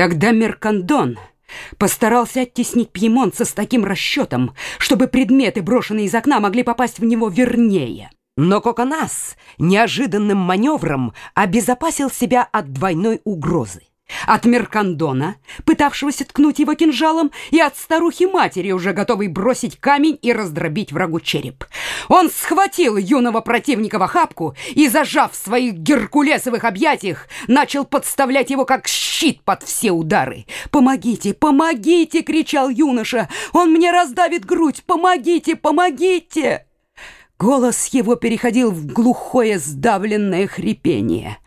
Тогда Меркандон постарался оттеснить пьемонца с таким расчетом, чтобы предметы, брошенные из окна, могли попасть в него вернее. Но Коконас неожиданным маневром обезопасил себя от двойной угрозы. От Меркандона, пытавшегося ткнуть его кинжалом, и от старухи-матери, уже готовой бросить камень и раздробить врагу череп. Он схватил юного противника в охапку и, зажав в своих геркулесовых объятиях, начал подставлять его как щит под все удары. «Помогите, помогите!» — кричал юноша. «Он мне раздавит грудь! Помогите, помогите!» Голос его переходил в глухое сдавленное хрипение.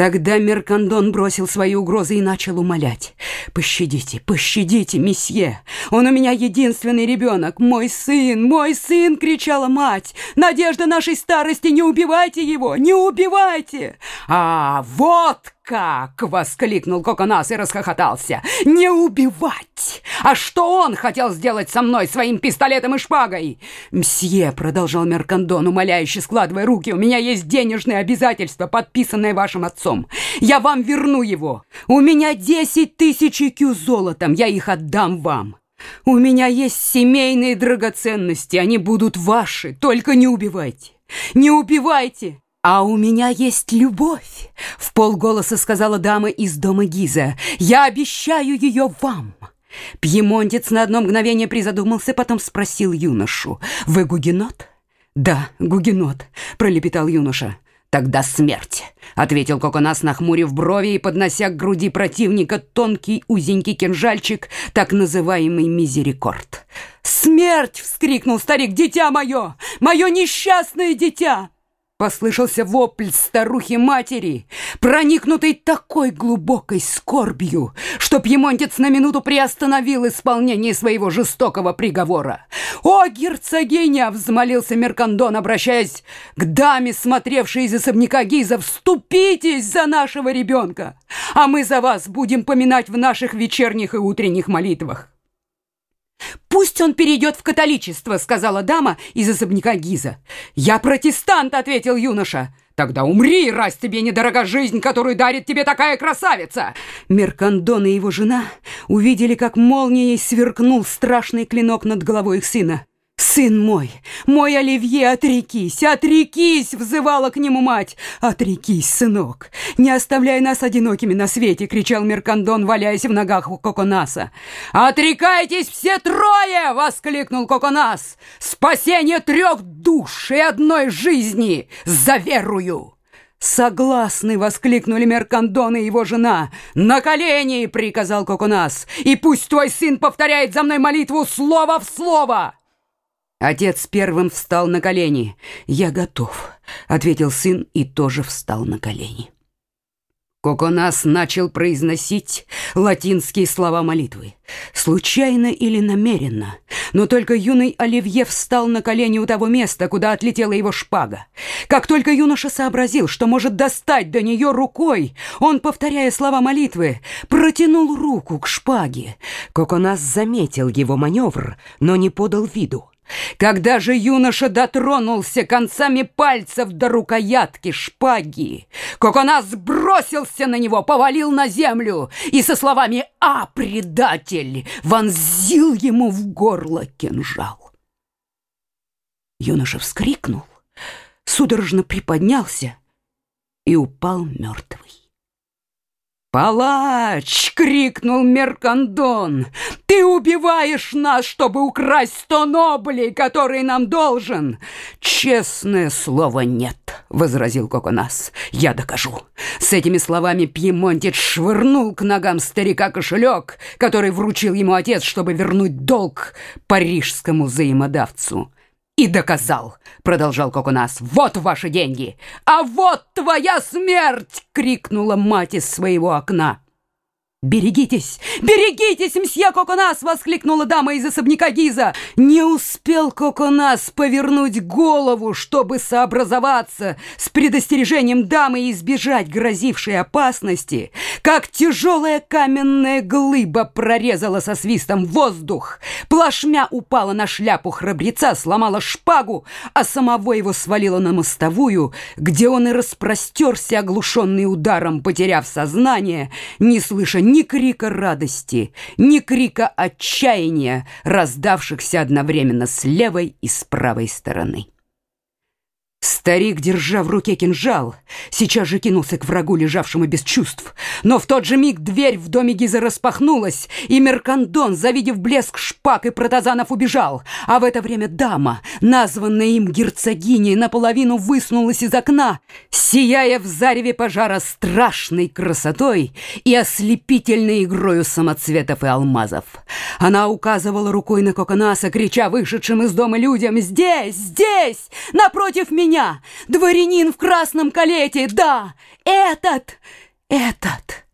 Тогда Меркандон бросил свои угрозы и начал умолять. «Пощадите, пощадите, месье! Он у меня единственный ребенок! Мой сын, мой сын!» — кричала мать. «Надежда нашей старости! Не убивайте его! Не убивайте!» «А, вот как!» — воскликнул Коконас и расхохотался. «Не убивать! А что он хотел сделать со мной своим пистолетом и шпагой?» «Мсье», — продолжал Меркандон, умоляюще складывая руки, «у меня есть денежные обязательства, подписанные вашим отцом. Я вам верну его. У меня десять тысяч кю золотом, я их отдам вам. У меня есть семейные драгоценности, они будут ваши, только не убивайте. Не убивайте!» «А у меня есть любовь», — в полголоса сказала дама из дома Гиза. «Я обещаю ее вам». Пьемонтец на одно мгновение призадумался, потом спросил юношу. «Вы гугенот?» «Да, гугенот», — пролепетал юноша. «Тогда смерть», — ответил Коконас, нахмурив брови и поднося к груди противника тонкий узенький кинжальчик, так называемый мизерикорд. «Смерть!» — вскрикнул старик. «Дитя мое! Мое несчастное дитя!» Послышался вопль старухи-матери, проникнутый такой глубокой скорбью, что пьемонтец на минуту приостановил исполнение своего жестокого приговора. «О, герцогиня!» — взмолился Меркандон, обращаясь к даме, смотревшей из особняка Гиза. «Вступитесь за нашего ребенка, а мы за вас будем поминать в наших вечерних и утренних молитвах». «Пусть он перейдет в католичество», — сказала дама из особняка Гиза. «Я протестант», — ответил юноша. «Тогда умри, раз тебе недорога жизнь, которую дарит тебе такая красавица!» Меркандон и его жена увидели, как молнией сверкнул страшный клинок над головой их сына. «Сын мой, мой Оливье, отрекись, отрекись!» — взывала к нему мать. «Отрекись, сынок! Не оставляй нас одинокими на свете!» — кричал Меркандон, валяясь в ногах у Коконаса. «Отрекайтесь все трое!» — воскликнул Коконас. «Спасение трех душ и одной жизни! За верую!» «Согласны!» — воскликнули Меркандон и его жена. «На колени!» — приказал Коконас. «И пусть твой сын повторяет за мной молитву слово в слово!» Отец первым встал на колени. «Я готов», — ответил сын и тоже встал на колени. Коконас начал произносить латинские слова молитвы. Случайно или намеренно, но только юный Оливье встал на колени у того места, куда отлетела его шпага. Как только юноша сообразил, что может достать до нее рукой, он, повторяя слова молитвы, протянул руку к шпаге. Коконас заметил его маневр, но не подал виду. Когда же юноша дотронулся концами пальцев до рукоятки шпаги, Коконас бросился на него, повалил на землю и со словами «А, предатель!» вонзил ему в горло кинжал. Юноша вскрикнул, судорожно приподнялся и упал мертвый. «Палач!» — крикнул Меркандон. «Ты убиваешь нас, чтобы украсть сто ноблей, которые нам должен!» «Честное слово, нет!» — возразил Коконас. «Я докажу!» С этими словами Пьемонтец швырнул к ногам старика кошелек, который вручил ему отец, чтобы вернуть долг парижскому взаимодавцу. «И доказал!» — продолжал Коконас. «Вот ваши деньги! А вот твоя смерть!» — крикнула мать из своего окна. «Берегитесь! Берегитесь, мсье Коконас!» — воскликнула дама из особняка Гиза. Не успел Коконас повернуть голову, чтобы сообразоваться с предостережением дамы и избежать грозившей опасности, как тяжелая каменная глыба прорезала со свистом воздух, плашмя упала на шляпу храбреца, сломала шпагу, а самого его свалила на мостовую, где он и распростерся, оглушенный ударом, потеряв сознание, не слыша ни крика радости, ни крика отчаяния, раздавшихся одновременно с левой и с правой стороны. Старик, держа в руке кинжал, сейчас же кинулся к врагу, лежавшему без чувств. Но в тот же миг дверь в доме Гиза распахнулась, и Меркандон, завидев блеск шпаг и протазанов, убежал. А в это время дама, названная им герцогиней, наполовину высунулась из окна, сияя в зареве пожара страшной красотой и ослепительной игрою самоцветов и алмазов. Она указывала рукой на Коконаса, крича вышедшим из дома людям «Здесь! Здесь! Напротив меня! Дворянин в красном калете! Да! Этот! Этот!»